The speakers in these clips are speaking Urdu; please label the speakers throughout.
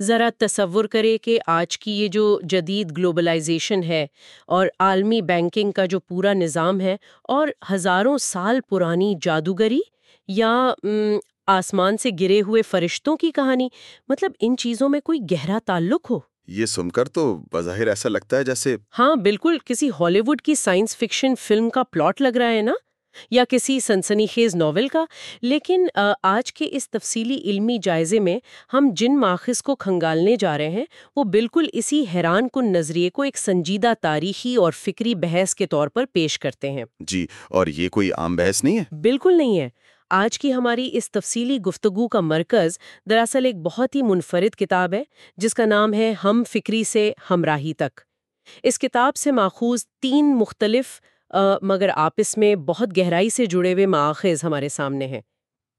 Speaker 1: ذرا تصور کرے کہ آج کی یہ جو جدید گلوبلائزیشن ہے اور عالمی بینکنگ کا جو پورا نظام ہے اور ہزاروں سال پرانی جادوگری یا آسمان سے گرے ہوئے فرشتوں کی کہانی مطلب ان چیزوں میں کوئی گہرا تعلق ہو؟
Speaker 2: یہ سن کر تو بظاہر ایسا لگتا ہے جیسے
Speaker 1: ہاں بالکل کسی ہالی ووڈ کی سائنس فکشن فلم کا پلاٹ لگ رہا ہے نا؟ یا کسی سنسنی خیز ناول کا لیکن آج کے اس تفصیلی علمی جائزے میں ہم جن ماخذ کو کھنگالنے جا رہے ہیں وہ بالکل اسی حیران کن نظریے کو ایک سنجیدہ تاریخی اور فکری بحث کے طور پر پیش کرتے ہیں۔
Speaker 2: جی اور یہ کوئی عام بحث نہیں ہے؟
Speaker 1: بالکل نہیں ہے۔ آج کی ہماری اس تفصیلی گفتگو کا مرکز دراصل ایک بہت ہی منفرد کتاب ہے جس کا نام ہے ہم فکری سے ہمراہی تک۔ اس کتاب سے ماخوذ تین مختلف مگر آپس میں بہت گہرائی سے جڑے ہوئے ماخذ ہمارے سامنے ہیں۔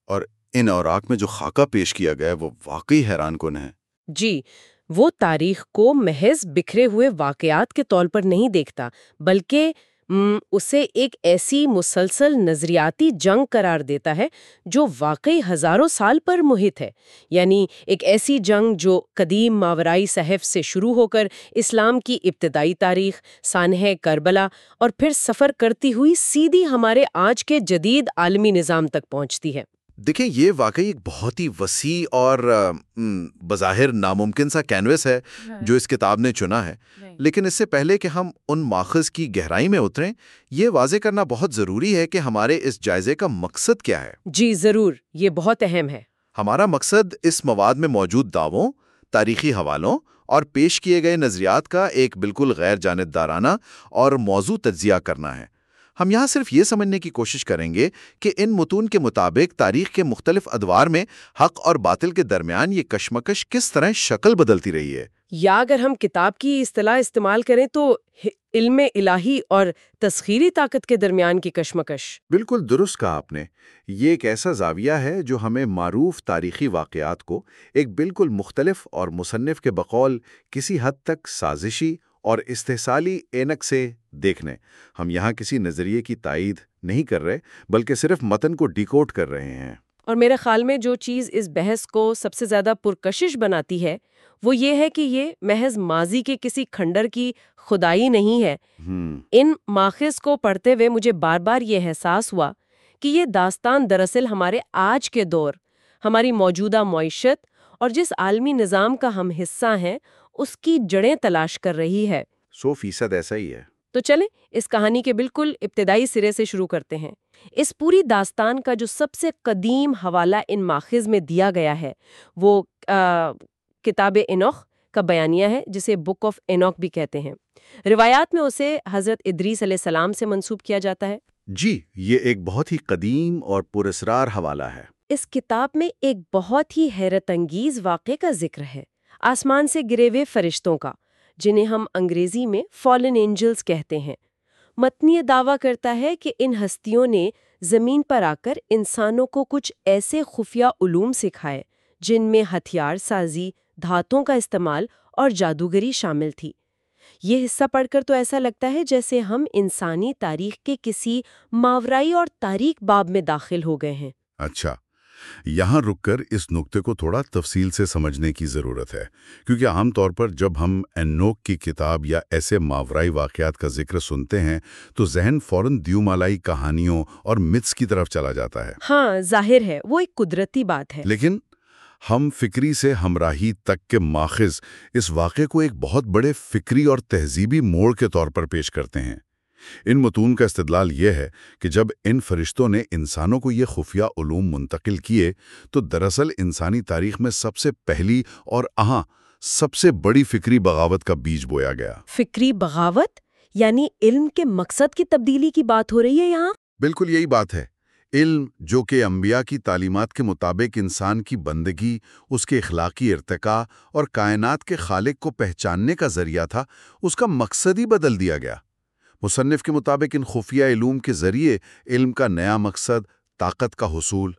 Speaker 2: اور ان اوراق میں جو خاکہ پیش کیا گیا وہ واقعی حیران کن ہے۔
Speaker 1: جی وہ تاریخ کو محض بکھرے ہوئے واقعات کے طور پر نہیں دیکھتا بلکہ اسے ایک ایسی مسلسل نظریاتی جنگ قرار دیتا ہے جو واقعی ہزاروں سال پر محیط ہے۔ یعنی ایک ایسی جنگ جو قدیم ماورائی صحف سے شروع ہو کر اسلام کی ابتدائی تاریخ سانح کربلا اور پھر سفر کرتی ہوئی سیدھی ہمارے آج کے جدید عالمی نظام تک پہنچتی ہے۔
Speaker 2: دیکھیں یہ واقعی ایک بہت ہی وسیع اور بظاہر ناممکن سا کینوس ہے جو اس کتاب نے چنا ہے۔ لیکن اس سے پہلے کہ ہم ان ماخذ کی گہرائی میں اتریں یہ واضح کرنا بہت ضروری ہے کہ ہمارے اس جائزے کا مقصد کیا ہے۔
Speaker 1: جی ضرور یہ بہت اہم ہے۔
Speaker 2: ہمارا مقصد اس مواد میں موجود دعووں تاریخی حوالوں اور پیش کیے گئے نظریات کا ایک بالکل غیر جانبدارانہ اور موضوع تجزیہ کرنا ہے۔ ہم یہاں صرف یہ سمجھنے کی کوشش کریں گے کہ ان متون کے مطابق تاریخ کے مختلف ادوار میں حق اور باطل کے درمیان یہ کشمکش کس طرح شکل بدلتی رہی ہے۔
Speaker 1: یا اگر ہم کتاب کی اصطلاح استعمال کریں تو علم الہی اور تسخیری طاقت کے درمیان کی کشمکش۔
Speaker 2: بالکل درست کہا آپ نے۔ یہ ایک ایسا زاویہ ہے جو ہمیں معروف تاریخی واقعات کو ایک بالکل مختلف اور مصنف کے بقول کسی حد تک سازشی اور استحصالی اینک سے دیکھنے ہم یہاں کسی نظریے کی تائید نہیں کر رہے، بلکہ صرف متن کو ڈیکوڈ کر رہے ہیں۔
Speaker 1: اور میرے خیال میں جو چیز اس بحث کو سب سے زیادہ پرکشش بناتی ہے وہ یہ ہے کہ یہ محض ماضی کے کسی کھنڈر کی خدائی نہیں ہے۔ ان ماخذ کو پڑھتے ہوئے مجھے بار بار یہ احساس ہوا کہ یہ داستان دراصل ہمارے آج کے دور ہماری موجودہ معیشت اور جس عالمی نظام کا ہم حصہ ہیں اس کی جڑیں تلاش کر رہی ہے۔
Speaker 2: سو فیصد ایسا ہی ہے۔
Speaker 1: تو چلیں اس کہانی کے بالکل ابتدائی سرے سے شروع کرتے ہیں۔ اس پوری داستان کا جو سب سے قدیم حوالہ ان ماخذ میں دیا گیا ہے وہ کتاب انوخ کا بیانیہ ہے جسے بک آف انوک بھی کہتے ہیں۔ روایات میں اسے حضرت ادریس علیہ السلام سے منسوب کیا جاتا ہے۔
Speaker 2: جی یہ ایک بہت ہی قدیم اور پرسرار حوالہ ہے۔
Speaker 1: اس کتاب میں ایک بہت ہی حیرت انگیز واقعے کا ذکر ہے آسمان سے گرے ہوئے فرشتوں کا۔ جنہیں ہم انگریزی میں فالن اینجلز کہتے ہیں۔ متنی دعویٰ کرتا ہے کہ ان ہستیوں نے زمین پر آ کر انسانوں کو کچھ ایسے خفیہ علوم سکھائے جن میں ہتھیار سازی، دھاتوں کا استعمال اور جادوگری شامل تھی۔ یہ حصہ پڑھ کر تو ایسا لگتا ہے جیسے ہم انسانی تاریخ کے کسی ماورائی اور تاریخ باب میں داخل ہو گئے ہیں۔
Speaker 2: اچھا۔ یہاں رک کر اس نقطے کو تھوڑا تفصیل سے سمجھنے کی ضرورت ہے کیونکہ عام طور پر جب ہم اینوک کی کتاب یا ایسے ماورائی واقعات کا ذکر سنتے ہیں تو ذہن فوراً دیو مالائی کہانیوں اور متس کی طرف چلا جاتا ہے۔
Speaker 1: ہاں ظاہر ہے وہ ایک قدرتی بات ہے۔
Speaker 2: لیکن ہم فکری سے ہمراہی تک کے ماخذ اس واقعے کو ایک بہت بڑے فکری اور تہذیبی موڑ کے طور پر پیش کرتے ہیں۔ ان متون کا استدلال یہ ہے کہ جب ان فرشتوں نے انسانوں کو یہ خفیہ علوم منتقل کیے تو دراصل انسانی تاریخ میں سب سے پہلی اور اہاں سب سے بڑی فکری بغاوت کا بیج بویا گیا۔
Speaker 1: فکری بغاوت؟ یعنی علم کے مقصد کی تبدیلی کی بات ہو رہی ہے یہاں؟
Speaker 2: بالکل یہی بات ہے۔ علم جو کہ انبیاء کی تعلیمات کے مطابق انسان کی بندگی اس کے اخلاقی ارتقاء اور کائنات کے خالق کو پہچاننے کا ذریعہ تھا اس کا مقصد ہی بدل دیا گیا۔ مصنف کے مطابق ان خفیہ علوم کے ذریعے علم کا نیا مقصد طاقت کا حصول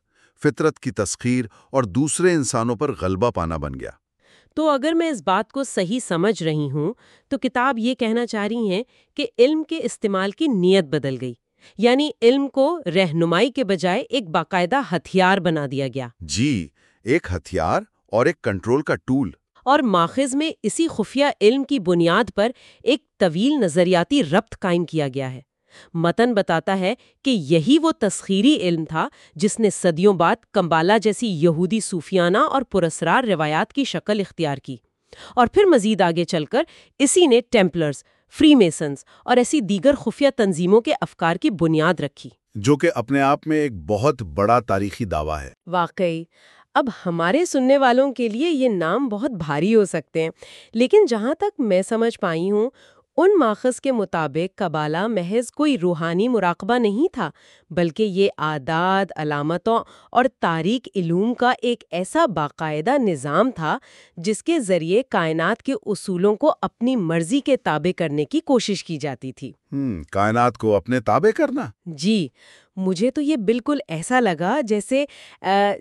Speaker 2: فطرت کی تسخیر اور دوسرے انسانوں پر غلبہ پانا بن گیا۔
Speaker 1: تو اگر میں اس بات کو صحیح سمجھ رہی ہوں تو کتاب یہ کہنا چاہ رہی ہیں کہ علم کے استعمال کی نیت بدل گئی۔ یعنی علم کو رہنمائی کے بجائے ایک باقاعدہ ہتھیار بنا دیا گیا۔
Speaker 2: جی ایک ہتھیار اور ایک کنٹرول کا ٹول۔
Speaker 1: اور ماخذ میں اسی خفیہ علم کی بنیاد پر ایک طویل نظریاتی ربط قائم کیا گیا ہے۔ متن بتاتا ہے کہ یہی وہ تسخیری علم تھا جس نے صدیوں بعد کمبالا جیسی یہودی صوفیانہ اور پرسرار روایات کی شکل اختیار کی۔ اور پھر مزید آگے چل کر اسی نے ٹیمپلرز فری میسنز اور ایسی دیگر خفیہ تنظیموں کے افکار کی بنیاد رکھی۔
Speaker 2: جو کہ اپنے آپ میں ایک بہت بڑا تاریخی دعویٰ ہے۔
Speaker 1: واقعی اب ہمارے سننے والوں کے لیے یہ نام بہت بھاری ہو سکتے ہیں، لیکن جہاں تک میں سمجھ پائی ہوں، ان ماخذ کے مطابق قبالہ محض کوئی روحانی مراقبہ نہیں تھا، بلکہ یہ عادات علامتوں اور تاریک علوم کا ایک ایسا باقاعدہ نظام تھا جس کے ذریعے کائنات کے اصولوں کو اپنی مرضی کے تابع کرنے کی کوشش کی جاتی تھی۔
Speaker 2: کائنات کو اپنے تابع کرنا۔
Speaker 1: جی مجھے تو یہ بالکل ایسا لگا جیسے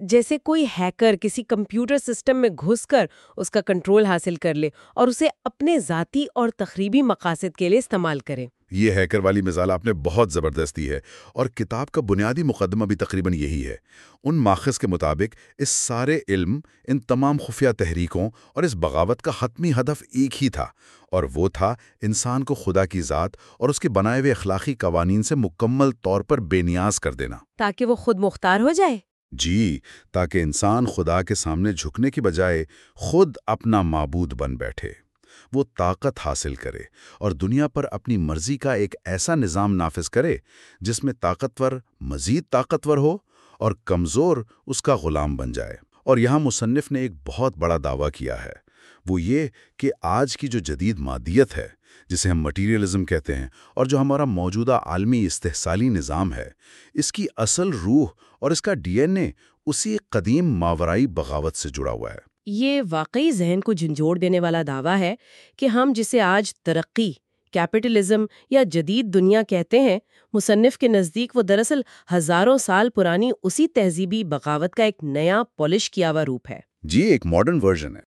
Speaker 1: جیسے کوئی ہیکر کسی کمپیوٹر سسٹم میں گھس کر اس کا کنٹرول حاصل کر لے اور اسے اپنے ذاتی اور تقریبی مقاصد کے لیے استعمال کرے۔
Speaker 2: یہ ہیکر والی مثال آپ نے بہت زبردستی ہے اور کتاب کا بنیادی مقدمہ بھی تقریباً یہی ہے۔ ان ماخذ کے مطابق اس سارے علم ان تمام خفیہ تحریکوں اور اس بغاوت کا حتمی ہدف ایک ہی تھا اور وہ تھا انسان کو خدا کی ذات اور اس کے بنائے ہوئے اخلاقی قوانین سے مکمل طور پر بے نیاز کر دینا۔
Speaker 1: تاکہ وہ خود مختار ہو جائے۔
Speaker 2: جی تاکہ انسان خدا کے سامنے جھکنے کی بجائے خود اپنا معبود بن بیٹھے۔ وہ طاقت حاصل کرے اور دنیا پر اپنی مرضی کا ایک ایسا نظام نافذ کرے جس میں طاقتور مزید طاقتور ہو اور کمزور اس کا غلام بن جائے۔ اور یہاں مصنف نے ایک بہت بڑا دعویٰ کیا ہے۔ وہ یہ کہ آج کی جو جدید مادیت ہے، جسے ہم مٹیریلزم کہتے ہیں، اور جو ہمارا موجودہ عالمی استحصالی نظام ہے، اس کی اصل روح اور اس کا ڈی این اے اسی قدیم ماورائی بغاوت سے جڑا ہوا ہے۔
Speaker 1: یہ واقعی ذہن کو جھنجھوڑ دینے والا دعویٰ ہے کہ ہم جسے آج ترقی کیپٹلزم یا جدید دنیا کہتے ہیں، مصنف کے نزدیک وہ دراصل ہزاروں سال پرانی اسی تہذیبی بغاوت کا ایک نیا پالش کیا ہوا روپ ہے۔
Speaker 2: جی ایک ماڈرن ورژن ہے۔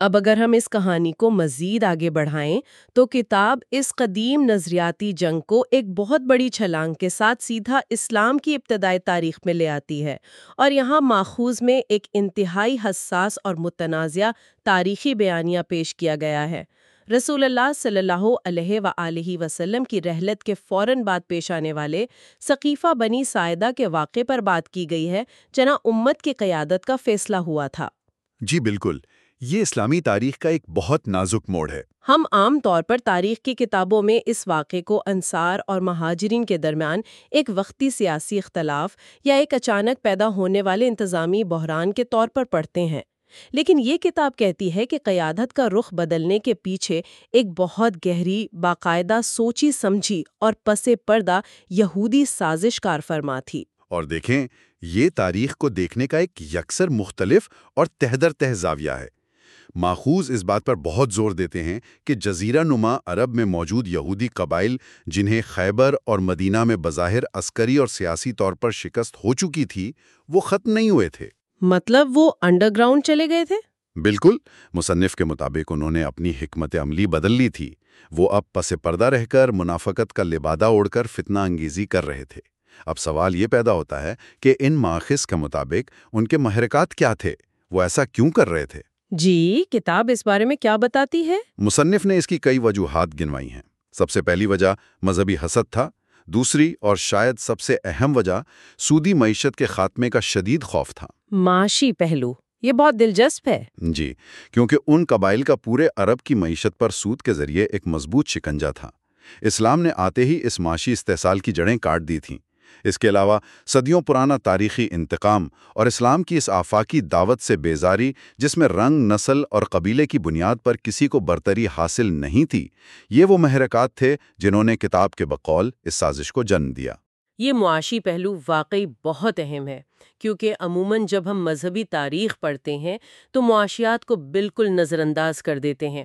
Speaker 1: اب اگر ہم اس کہانی کو مزید آگے بڑھائیں تو کتاب اس قدیم نظریاتی جنگ کو ایک بہت بڑی چھلانگ کے ساتھ سیدھا اسلام کی ابتدائی تاریخ میں لے آتی ہے اور یہاں ماخوذ میں ایک انتہائی حساس اور متنازع تاریخی بیانیہ پیش کیا گیا ہے۔ رسول اللہ صلی اللہ علیہ و وسلم کی رحلت کے فوراً بعد پیش آنے والے ثقیفہ بنی سائدہ کے واقعے پر بات کی گئی ہے جنا امت کی قیادت کا فیصلہ ہوا تھا۔
Speaker 2: جی بالکل۔ یہ اسلامی تاریخ کا ایک بہت نازک موڑ ہے۔
Speaker 1: ہم عام طور پر تاریخ کی کتابوں میں اس واقعے کو انصار اور مہاجرین کے درمیان ایک وقتی سیاسی اختلاف یا ایک اچانک پیدا ہونے والے انتظامی بحران کے طور پر پڑھتے ہیں۔ لیکن یہ کتاب کہتی ہے کہ قیادت کا رخ بدلنے کے پیچھے ایک بہت گہری باقاعدہ سوچی سمجھی اور پس پردہ یہودی سازش کار فرما تھی۔
Speaker 2: اور دیکھیں یہ تاریخ کو دیکھنے کا ایک یکسر مختلف اور تہدر تہزاویہ ہے۔ ماخوذ اس بات پر بہت زور دیتے ہیں کہ جزیرہ نما عرب میں موجود یہودی قبائل جنہیں خیبر اور مدینہ میں بظاہر عسکری اور سیاسی طور پر شکست ہو چکی تھی وہ ختم نہیں ہوئے تھے۔
Speaker 1: مطلب وہ انڈر گراؤنڈ چلے گئے تھے؟
Speaker 2: بالکل مصنف کے مطابق انہوں نے اپنی حکمت عملی بدل لی تھی۔ وہ اب پس پردہ رہ کر منافقت کا لبادہ اوڑھ کر فتنہ انگیزی کر رہے تھے۔ اب سوال یہ پیدا ہوتا ہے کہ ان ماخذ کے مطابق ان کے محرکات کیا تھے؟ وہ ایسا کیوں کر رہے تھے؟
Speaker 1: جی کتاب اس بارے میں کیا بتاتی ہے؟
Speaker 2: مصنف نے اس کی کئی وجوہات گنوائی ہیں۔ سب سے پہلی وجہ مذہبی حسد تھا دوسری اور شاید سب سے اہم وجہ سودی معیشت کے خاتمے کا شدید خوف تھا۔
Speaker 1: معاشی پہلو یہ بہت دلچسپ ہے۔
Speaker 2: جی کیونکہ ان قبائل کا پورے عرب کی معیشت پر سود کے ذریعے ایک مضبوط شکنجا تھا۔ اسلام نے آتے ہی اس معاشی استحصال کی جڑیں کاٹ دی تھیں۔ اس کے علاوہ صدیوں پرانا تاریخی انتقام اور اسلام کی اس آفاقی دعوت سے بیزاری جس میں رنگ، نسل اور قبیلے کی بنیاد پر کسی کو برتری حاصل نہیں تھی، یہ وہ محرکات تھے جنہوں نے کتاب کے بقول اس سازش کو جنم دیا۔
Speaker 1: یہ معاشی پہلو واقعی بہت اہم ہے کیونکہ عموماً جب ہم مذہبی تاریخ پڑھتے ہیں تو معاشیات کو بالکل نظر انداز کر دیتے ہیں۔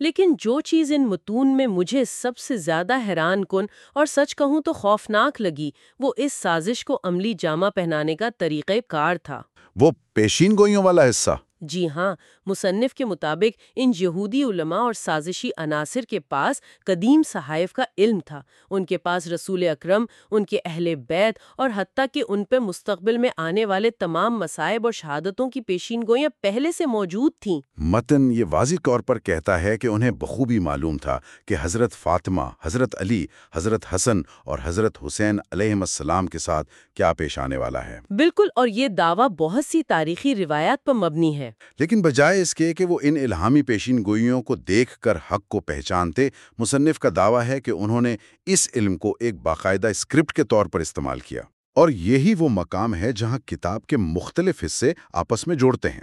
Speaker 1: لیکن جو چیز ان متون میں مجھے سب سے زیادہ حیران کن اور سچ کہوں تو خوفناک لگی وہ اس سازش کو عملی جامہ پہنانے کا طریقہ کار تھا۔
Speaker 2: وہ پیشین گوئیوں والا حصہ۔
Speaker 1: جی ہاں مصنف کے مطابق ان یہودی علماء اور سازشی عناصر کے پاس قدیم صحائف کا علم تھا۔ ان کے پاس رسول اکرم ان کے اہل بیت اور حتیٰ کہ ان پہ مستقبل میں آنے والے تمام مصائب اور شہادتوں کی پیشین گوئیاں پہلے سے موجود تھیں۔
Speaker 2: متن یہ واضح طور پر کہتا ہے کہ انہیں بخوبی معلوم تھا کہ حضرت فاطمہ حضرت علی حضرت حسن اور حضرت حسین علیہ السلام کے ساتھ کیا پیش آنے والا ہے۔
Speaker 1: بالکل اور یہ دعویٰ بہت سی تاریخی روایات پر مبنی ہے۔
Speaker 2: لیکن بجائے اس کے کہ وہ ان الہامی پیشین گوئیوں کو دیکھ کر حق کو پہچانتے، مصنف کا دعویٰ ہے کہ انہوں نے اس علم کو ایک باقاعدہ اسکرپٹ کے طور پر استعمال کیا۔ اور یہی وہ مقام ہے جہاں کتاب کے مختلف حصے آپس میں جوڑتے ہیں۔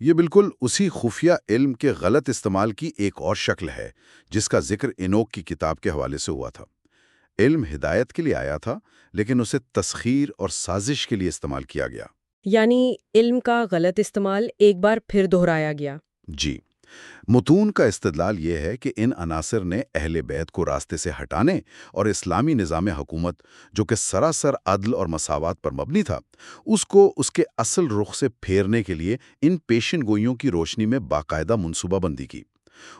Speaker 2: یہ بالکل اسی خفیہ علم کے غلط استعمال کی ایک اور شکل ہے، جس کا ذکر انوک کی کتاب کے حوالے سے ہوا تھا۔ علم ہدایت کے لیے آیا تھا، لیکن اسے تسخیر اور سازش کے لیے استعمال کیا گیا۔
Speaker 1: یعنی علم کا غلط استعمال ایک بار پھر دہرایا گیا۔
Speaker 2: جی۔ متون کا استدلال یہ ہے کہ ان عناصر نے اہل بیت کو راستے سے ہٹانے اور اسلامی نظام حکومت جو کہ سراسر عدل اور مساوات پر مبنی تھا، اس کو اس کے اصل رخ سے پھیرنے کے لیے ان پیشن گوئیوں کی روشنی میں باقاعدہ منصوبہ بندی کی۔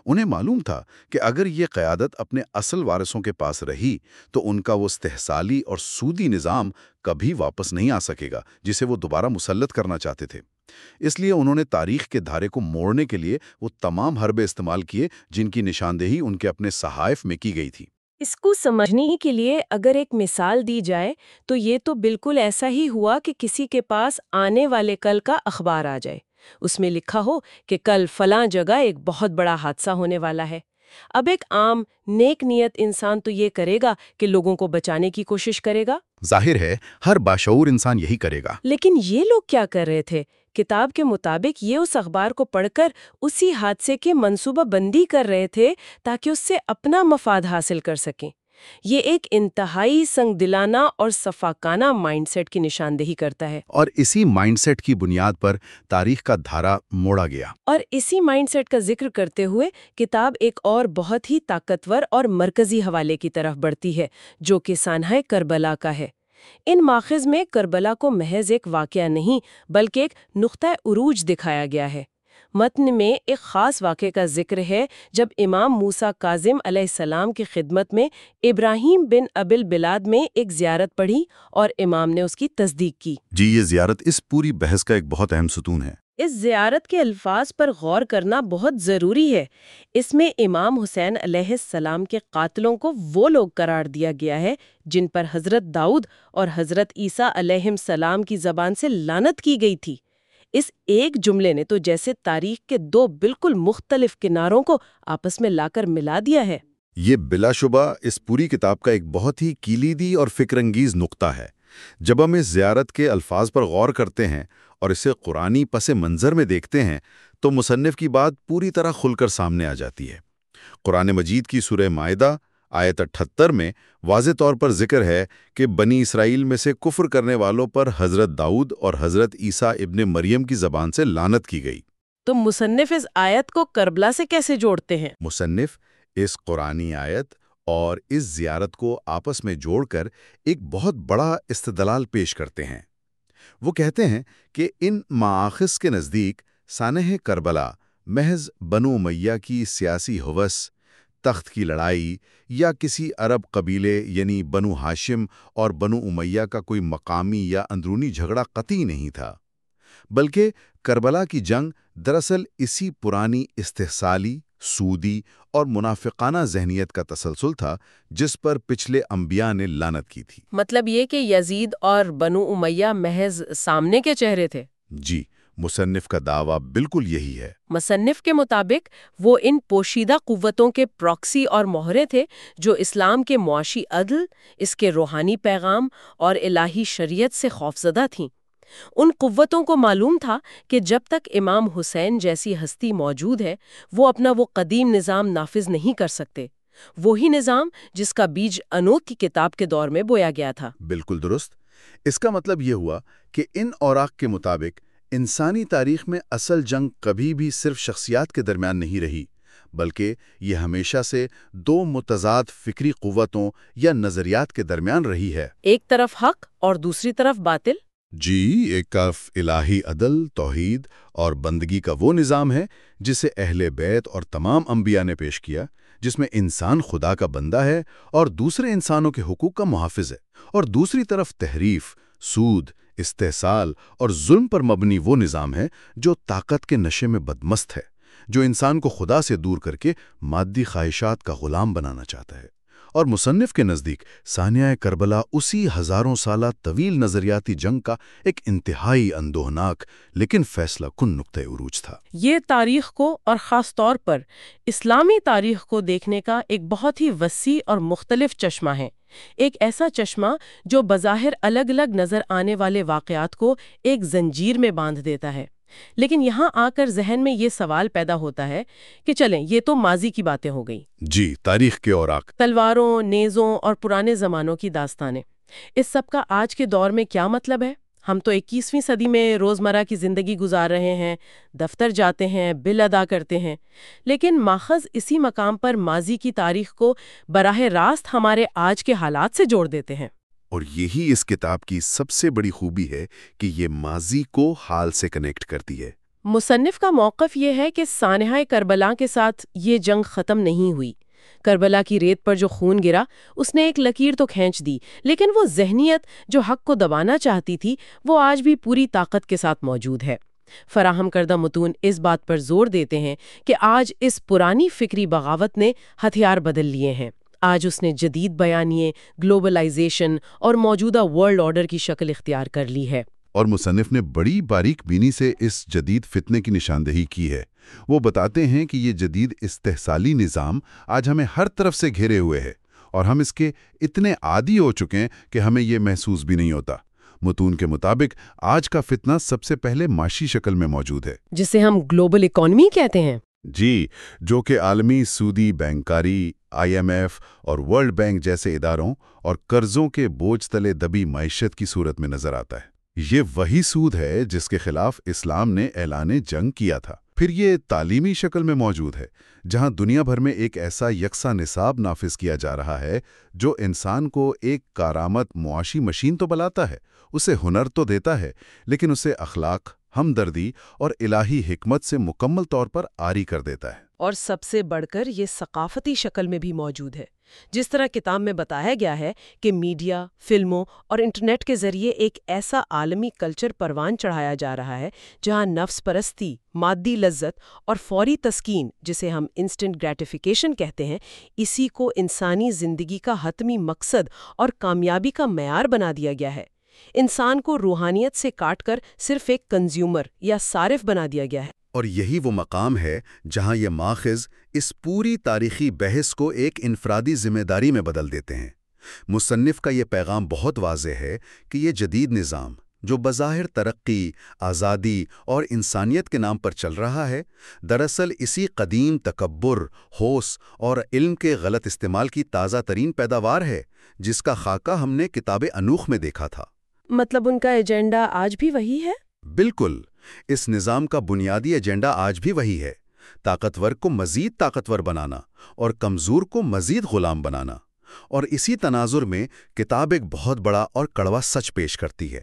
Speaker 2: انہیں معلوم تھا کہ اگر یہ قیادت اپنے اصل وارثوں کے پاس رہی تو ان کا وہ استحصالی اور سودی نظام کبھی واپس نہیں آ سکے گا، جسے وہ دوبارہ مسلط کرنا چاہتے تھے۔ اس لیے انہوں نے تاریخ کے دھارے کو موڑنے کے لیے وہ تمام حربے استعمال کیے جن کی نشاندہی ان کے اپنے صحائف میں کی گئی تھی۔
Speaker 1: اس کو سمجھنے کے لیے اگر ایک مثال دی جائے تو یہ تو بالکل ایسا ہی ہوا کہ کسی کے پاس آنے والے کل کا اخبار آ جائے۔ اس میں لکھا ہو کہ کل فلاں جگہ ایک بہت بڑا حادثہ ہونے والا ہے۔ اب ایک عام نیک نیت انسان تو یہ کرے گا کہ لوگوں کو بچانے کی کوشش کرے گا۔
Speaker 2: ظاہر ہے ہر باشعور انسان یہی کرے گا۔
Speaker 1: لیکن یہ لوگ کیا کر رہے تھے؟ کتاب کے مطابق یہ اس اخبار کو پڑھ کر اسی حادثے کے منصوبہ بندی کر رہے تھے تاکہ اس سے اپنا مفاد حاصل کر سکیں۔ یہ ایک انتہائی سنگ دلانہ اور صفاقانہ مائنڈ سیٹ کی نشاندہی کرتا ہے۔
Speaker 2: اور اسی مائنڈ سیٹ کی بنیاد پر تاریخ کا دھارا موڑا گیا۔
Speaker 1: اور اسی مائنڈ سیٹ کا ذکر کرتے ہوئے کتاب ایک اور بہت ہی طاقتور اور مرکزی حوالے کی طرف بڑھتی ہے جو کہ سانحہ کربلا کا ہے۔ ان ماخذ میں کربلا کو محض ایک واقعہ نہیں بلکہ ایک نقطۂ عروج دکھایا گیا ہے۔ متن میں ایک خاص واقعے کا ذکر ہے جب امام موسا کاظم علیہ السلام کی خدمت میں ابراہیم بن ابل بلاد میں ایک زیارت پڑھی اور امام نے اس کی تصدیق کی۔
Speaker 2: جی یہ زیارت اس پوری بحث کا ایک بہت اہم ستون ہے۔
Speaker 1: اس زیارت کے الفاظ پر غور کرنا بہت ضروری ہے۔ اس میں امام حسین علیہ السلام کے قاتلوں کو وہ لوگ قرار دیا گیا ہے جن پر حضرت داؤد اور حضرت عیسیٰ علیہ السلام کی زبان سے لانت کی گئی تھی۔ اس ایک جملے نے تو جیسے تاریخ کے دو بالکل مختلف کناروں کو آپس میں لا کر ملا دیا ہے۔
Speaker 2: یہ بلا شبہ اس پوری کتاب کا ایک بہت ہی کلیدی اور فکر انگیز نقطہ ہے۔ جب ہم اس زیارت کے الفاظ پر غور کرتے ہیں اور اسے قرآنی پس منظر میں دیکھتے ہیں تو مصنف کی بات پوری طرح کھل کر سامنے آ جاتی ہے۔ قرآن مجید کی سورہ معدہ آیت اٹھتر میں واضح طور پر ذکر ہے کہ بنی اسرائیل میں سے کفر کرنے والوں پر حضرت داؤد اور حضرت عیسیٰ ابن مریم کی زبان سے لانت کی گئی۔
Speaker 1: تو مصنف اس آیت کو کربلا سے کیسے جوڑتے ہیں؟
Speaker 2: مصنف اس قرآنی آیت اور اس زیارت کو آپس میں جوڑ کر ایک بہت بڑا استدلال پیش کرتے ہیں۔ وہ کہتے ہیں کہ ان معاخذ کے نزدیک سانح کربلا محض بنو میہ کی سیاسی حوث تخت کی لڑائی یا کسی عرب قبیلے یعنی بنو ہاشم اور بنو امیہ کا کوئی مقامی یا اندرونی جھگڑا قطعی نہیں تھا بلکہ کربلا کی جنگ دراصل اسی پرانی استحصالی سودی اور منافقانہ ذہنیت کا تسلسل تھا جس پر پچھلے انبیاء نے لانت کی تھی۔
Speaker 1: مطلب یہ کہ یزید اور بنو امیہ محض سامنے کے چہرے تھے۔
Speaker 2: جی۔ مصنف کا دعویٰ بالکل یہی ہے۔
Speaker 1: مصنف کے مطابق وہ ان پوشیدہ قوتوں کے پروکسی اور مہرے تھے جو اسلام کے معاشی عدل اس کے روحانی پیغام اور الہی شریعت سے خوفزدہ تھیں۔ ان قوتوں کو معلوم تھا کہ جب تک امام حسین جیسی ہستی موجود ہے وہ اپنا وہ قدیم نظام نافذ نہیں کر سکتے۔ وہی نظام جس کا بیج انوت کی کتاب کے دور میں بویا گیا تھا۔
Speaker 2: بالکل درست۔ اس کا مطلب یہ ہوا کہ ان اوراق کے مطابق انسانی تاریخ میں اصل جنگ کبھی بھی صرف شخصیات کے درمیان نہیں رہی بلکہ یہ ہمیشہ سے دو متضاد فکری قوتوں یا نظریات کے درمیان رہی ہے۔
Speaker 1: ایک طرف حق اور دوسری طرف باطل؟
Speaker 2: جی ایک کف الہی عدل توحید اور بندگی کا وہ نظام ہے جسے اہل بیت اور تمام انبیاء نے پیش کیا جس میں انسان خدا کا بندہ ہے اور دوسرے انسانوں کے حقوق کا محافظ ہے۔ اور دوسری طرف تحریف سود استحصال اور ظلم پر مبنی وہ نظام ہے جو طاقت کے نشے میں بدمست ہے، جو انسان کو خدا سے دور کر کے مادی خواہشات کا غلام بنانا چاہتا ہے۔ اور مصنف کے نزدیک ثانیہ کربلا اسی ہزاروں سالہ طویل نظریاتی جنگ کا ایک انتہائی اندوہناک لیکن فیصلہ کن نقطۂ عروج تھا۔
Speaker 1: یہ تاریخ کو اور خاص طور پر اسلامی تاریخ کو دیکھنے کا ایک بہت ہی وسیع اور مختلف چشمہ ہے۔ ایک ایسا چشمہ جو بظاہر الگ الگ نظر آنے والے واقعات کو ایک زنجیر میں باندھ دیتا ہے۔ لیکن یہاں آ کر ذہن میں یہ سوال پیدا ہوتا ہے کہ چلیں یہ تو ماضی کی باتیں ہو گئی
Speaker 2: جی تاریخ کے اوراق۔
Speaker 1: تلواروں نیزوں اور پرانے زمانوں کی داستانیں۔ اس سب کا آج کے دور میں کیا مطلب ہے؟ ہم تو اکیسویں صدی میں روزمرہ کی زندگی گزار رہے ہیں دفتر جاتے ہیں بل ادا کرتے ہیں۔ لیکن ماخذ اسی مقام پر ماضی کی تاریخ کو براہ راست ہمارے آج کے حالات سے جوڑ دیتے ہیں۔
Speaker 2: اور یہی اس کتاب کی سب سے بڑی خوبی ہے کہ یہ ماضی کو حال سے کنیکٹ کرتی ہے۔
Speaker 1: مصنف کا موقف یہ ہے کہ سانحہ کربلا کے ساتھ یہ جنگ ختم نہیں ہوئی۔ کربلا کی ریت پر جو خون گرا، اس نے ایک لکیر تو کھینچ دی، لیکن وہ ذہنیت جو حق کو دبانا چاہتی تھی، وہ آج بھی پوری طاقت کے ساتھ موجود ہے۔ فراہم کردہ متون اس بات پر زور دیتے ہیں کہ آج اس پرانی فکری بغاوت نے ہتھیار بدل لیے ہیں۔ آج اس نے جدید بیانیے، گلوبلائزیشن اور موجودہ ورلڈ آرڈر کی شکل اختیار کر لی ہے۔
Speaker 2: اور مصنف نے بڑی باریک بینی سے اس جدید فتنے کی نشاندہی کی ہے۔ وہ بتاتے ہیں کہ یہ جدید استحصالی نظام آج ہمیں ہر طرف سے گھیرے ہوئے ہے اور ہم اس کے اتنے عادی ہو چکے ہیں کہ ہمیں یہ محسوس بھی نہیں ہوتا۔ متون کے مطابق آج کا فتنہ سب سے پہلے معاشی شکل میں موجود ہے۔
Speaker 1: جسے ہم گلوبل اکانومی کہتے ہیں۔
Speaker 2: جی جو کہ عالمی سودی بینکاری آئی ایم ایف اور ورلڈ بینک جیسے اداروں اور قرضوں کے بوجھ تلے دبی معیشت کی صورت میں نظر آتا ہے۔ یہ وہی سود ہے جس کے خلاف اسلام نے اعلان جنگ کیا تھا۔ پھر یہ تعلیمی شکل میں موجود ہے، جہاں دنیا بھر میں ایک ایسا یکساں نصاب نافذ کیا جا رہا ہے جو انسان کو ایک کارآمد معاشی مشین تو بلاتا ہے، اسے ہنر تو دیتا ہے، لیکن اسے اخلاق، ہمدردی اور الہی حکمت سے مکمل طور پر آری کر دیتا ہے۔
Speaker 1: اور سب سے بڑھ کر یہ ثقافتی شکل میں بھی موجود ہے۔ جس طرح کتاب میں بتایا گیا ہے کہ میڈیا، فلموں اور انٹرنیٹ کے ذریعے ایک ایسا عالمی کلچر پروان چڑھایا جا رہا ہے جہاں نفس پرستی، مادی لذت اور فوری تسکین، جسے ہم انسٹنٹ گریٹیفیکیشن کہتے ہیں، اسی کو انسانی زندگی کا حتمی مقصد اور کامیابی کا معیار بنا دیا گیا ہے۔ انسان کو روحانیت سے کاٹ کر صرف ایک کنزیومر یا صارف بنا دیا گیا ہے۔
Speaker 2: اور یہی وہ مقام ہے جہاں یہ ماخذ اس پوری تاریخی بحث کو ایک انفرادی ذمہ داری میں بدل دیتے ہیں۔ مصنف کا یہ پیغام بہت واضح ہے کہ یہ جدید نظام جو بظاہر ترقی آزادی اور انسانیت کے نام پر چل رہا ہے دراصل اسی قدیم تکبر ہوس اور علم کے غلط استعمال کی تازہ ترین پیداوار ہے جس کا خاکہ ہم نے کتاب انوخ میں دیکھا تھا۔
Speaker 1: مطلب ان کا ایجنڈا آج بھی وہی ہے؟
Speaker 2: بالکل۔ اس نظام کا بنیادی ایجنڈا آج بھی وہی ہے، طاقتور کو مزید طاقتور بنانا اور کمزور کو مزید غلام بنانا۔ اور اسی تناظر میں کتاب ایک بہت بڑا اور کڑوا سچ پیش کرتی ہے۔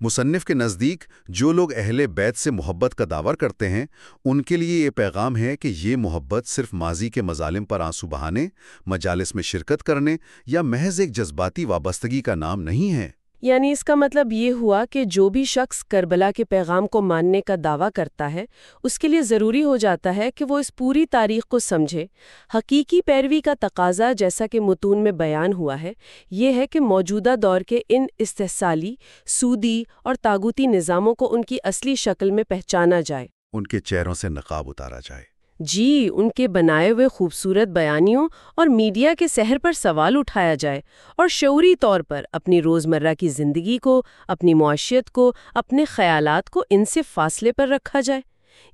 Speaker 2: مصنف کے نزدیک جو لوگ اہل بیت سے محبت کا دعوی کرتے ہیں، ان کے لیے یہ پیغام ہے کہ یہ محبت صرف ماضی کے مظالم پر آنسو بہانے، مجالس میں شرکت کرنے یا محض ایک جذباتی وابستگی کا نام نہیں ہے۔
Speaker 1: یعنی اس کا مطلب یہ ہوا کہ جو بھی شخص کربلا کے پیغام کو ماننے کا دعویٰ کرتا ہے، اس کے لیے ضروری ہو جاتا ہے کہ وہ اس پوری تاریخ کو سمجھے۔ حقیقی پیروی کا تقاضا جیسا کہ متون میں بیان ہوا ہے، یہ ہے کہ موجودہ دور کے ان استحصالی، سودی اور تاغوتی نظاموں کو ان کی اصلی شکل میں پہچانا جائے۔
Speaker 2: ان کے چہروں سے نقاب اتارا جائے۔
Speaker 1: جی ان کے بنائے ہوئے خوبصورت بیانیوں اور میڈیا کے سحر پر سوال اٹھایا جائے اور شعوری طور پر اپنی روزمرہ کی زندگی کو اپنی معاشیت کو اپنے خیالات کو ان سے فاصلے پر رکھا جائے۔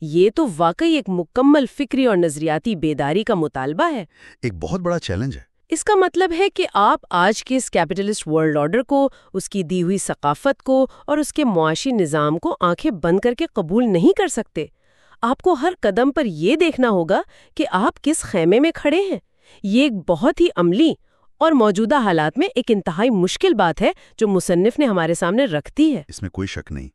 Speaker 1: یہ تو واقعی ایک مکمل فکری اور نظریاتی بیداری کا مطالبہ ہے۔
Speaker 2: ایک بہت بڑا چیلنج ہے۔
Speaker 1: اس کا مطلب ہے کہ آپ آج کے اس کیپٹلسٹ ورلڈ آرڈر کو اس کی دی ہوئی ثقافت کو اور اس کے معاشی نظام کو آنکھیں بند کر کے قبول نہیں کر سکتے۔ آپ کو ہر قدم پر یہ دیکھنا ہوگا کہ آپ کس خیمے میں کھڑے ہیں۔ یہ ایک بہت ہی عملی اور موجودہ حالات میں ایک انتہائی مشکل بات ہے جو مصنف نے ہمارے سامنے رکھ دی ہے۔
Speaker 2: اس میں کوئی شک نہیں۔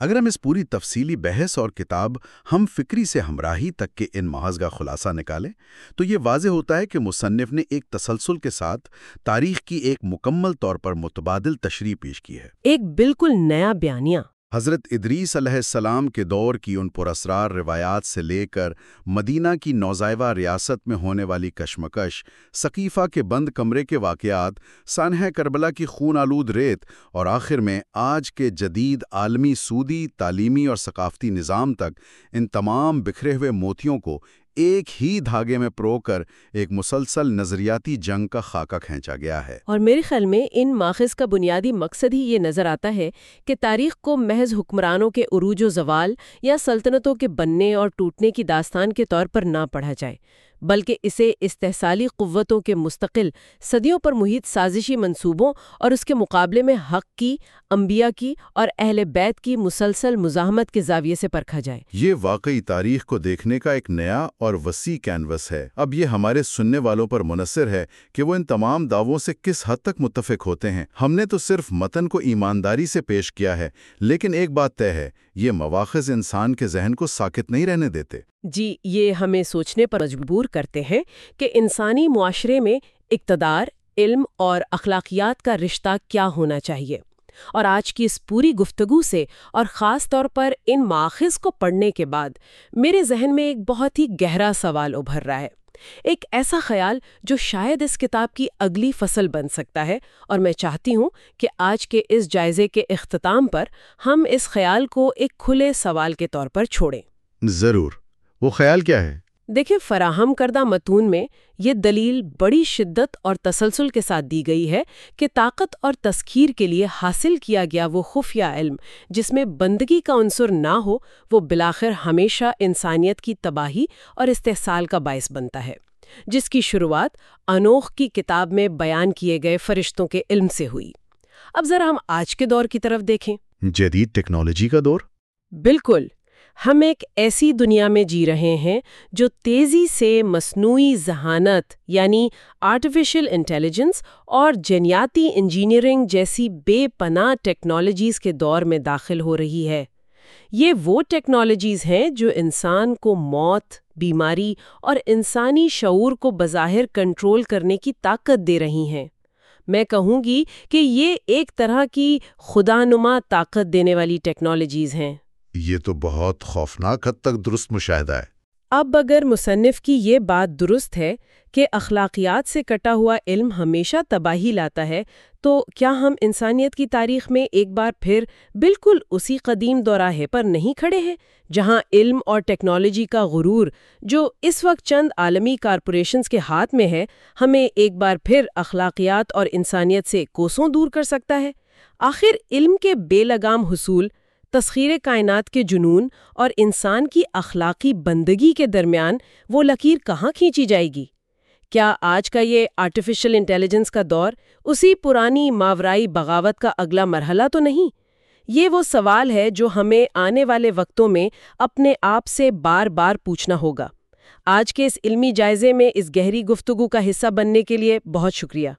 Speaker 2: اگر ہم اس پوری تفصیلی بحث اور کتاب ہم فکری سے ہمراہی تک کے ان محاذ کا خلاصہ نکالیں تو یہ واضح ہوتا ہے کہ مصنف نے ایک تسلسل کے ساتھ تاریخ کی ایک مکمل طور پر متبادل تشریح پیش کی ہے۔
Speaker 1: ایک بالکل نیا بیانیہ۔
Speaker 2: حضرت ادریس علیہ السلام کے دور کی ان پراسرار روایات سے لے کر مدینہ کی نوزائیوہ ریاست میں ہونے والی کشمکش، ثقیفہ کے بند کمرے کے واقعات، سانحہ کربلا کی خون آلود ریت اور آخر میں آج کے جدید عالمی سودی، تعلیمی اور ثقافتی نظام تک ان تمام بکھرے ہوئے موتیوں کو ایک ہی دھاگے میں پرو کر ایک مسلسل نظریاتی جنگ کا خاکہ کھینچا گیا ہے۔
Speaker 1: اور میرے خیال میں ان ماخذ کا بنیادی مقصد ہی یہ نظر آتا ہے کہ تاریخ کو محض حکمرانوں کے عروج و زوال یا سلطنتوں کے بننے اور ٹوٹنے کی داستان کے طور پر نہ پڑھا جائے۔ بلکہ اسے استحصالی قوتوں کے مستقل صدیوں پر محیط سازشی منصوبوں اور اس کے مقابلے میں حق کی، انبیاء کی اور اہل بیت کی مسلسل مزاحمت کے زاویے سے پرکھا جائے۔
Speaker 2: یہ واقعی تاریخ کو دیکھنے کا ایک نیا اور وسیع کینوس ہے۔ اب یہ ہمارے سننے والوں پر منحصر ہے کہ وہ ان تمام دعووں سے کس حد تک متفق ہوتے ہیں۔ ہم نے تو صرف متن کو ایمانداری سے پیش کیا ہے، لیکن ایک بات طے ہے، یہ مواخذ انسان کے ذہن کو ساکت نہیں رہنے دیتے۔
Speaker 1: جی یہ ہمیں سوچنے پر مجبور کرتے ہیں کہ انسانی معاشرے میں اقتدار، علم اور اخلاقیات کا رشتہ کیا ہونا چاہیے۔ اور آج کی اس پوری گفتگو سے اور خاص طور پر ان ماخذ کو پڑھنے کے بعد میرے ذہن میں ایک بہت ہی گہرا سوال ابھر رہا ہے۔ ایک ایسا خیال جو شاید اس کتاب کی اگلی فصل بن سکتا ہے اور میں چاہتی ہوں کہ آج کے اس جائزے کے اختتام پر ہم اس خیال کو ایک کھلے سوال کے طور پر چھوڑیں۔
Speaker 2: ضرور۔ وہ خیال کیا ہے؟
Speaker 1: دیکھیں فراہم کردہ متون میں یہ دلیل بڑی شدت اور تسلسل کے ساتھ دی گئی ہے کہ طاقت اور تسخیر کے لیے حاصل کیا گیا وہ خفیہ علم جس میں بندگی کا عنصر نہ ہو وہ بلاخر ہمیشہ انسانیت کی تباہی اور استحصال کا باعث بنتا ہے جس کی شروعات انوخ کی کتاب میں بیان کیے گئے فرشتوں کے علم سے ہوئی۔ اب ذرا ہم آج کے دور کی طرف دیکھیں۔
Speaker 2: جدید ٹیکنالوجی کا دور؟
Speaker 1: بالکل۔ ہم ایک ایسی دنیا میں جی رہے ہیں جو تیزی سے مصنوعی ذہانت یعنی آرٹیفیشل انٹیلیجنس اور جنیاتی انجینئرنگ جیسی بے پناہ ٹیکنالوجیز کے دور میں داخل ہو رہی ہے۔ یہ وہ ٹیکنالوجیز ہیں جو انسان کو موت، بیماری اور انسانی شعور کو بظاہر کنٹرول کرنے کی طاقت دے رہی ہیں۔ میں کہوں گی کہ یہ ایک طرح کی خدا نما طاقت دینے والی ٹیکنالوجیز ہیں۔
Speaker 2: یہ تو بہت خوفناک حد تک درست مشاہدہ ہے۔
Speaker 1: اب اگر مصنف کی یہ بات درست ہے کہ اخلاقیات سے کٹا ہوا علم ہمیشہ تباہی لاتا ہے، تو کیا ہم انسانیت کی تاریخ میں ایک بار پھر بالکل اسی قدیم دوراہے پر نہیں کھڑے ہیں، جہاں علم اور ٹیکنالوجی کا غرور، جو اس وقت چند عالمی کارپوریشنز کے ہاتھ میں ہے، ہمیں ایک بار پھر اخلاقیات اور انسانیت سے کوسوں دور کر سکتا ہے؟ آخر علم کے بے لگام حصول تسخیر کائنات کے جنون اور انسان کی اخلاقی بندگی کے درمیان وہ لکیر کہاں کھینچی جائے گی؟ کیا آج کا یہ آرٹیفیشل انٹیلیجنس کا دور اسی پرانی ماورائی بغاوت کا اگلا مرحلہ تو نہیں؟ یہ وہ سوال ہے جو ہمیں آنے والے وقتوں میں اپنے آپ سے بار بار پوچھنا ہوگا۔ آج کے اس علمی جائزے میں اس گہری گفتگو کا حصہ بننے کے لیے بہت شکریہ۔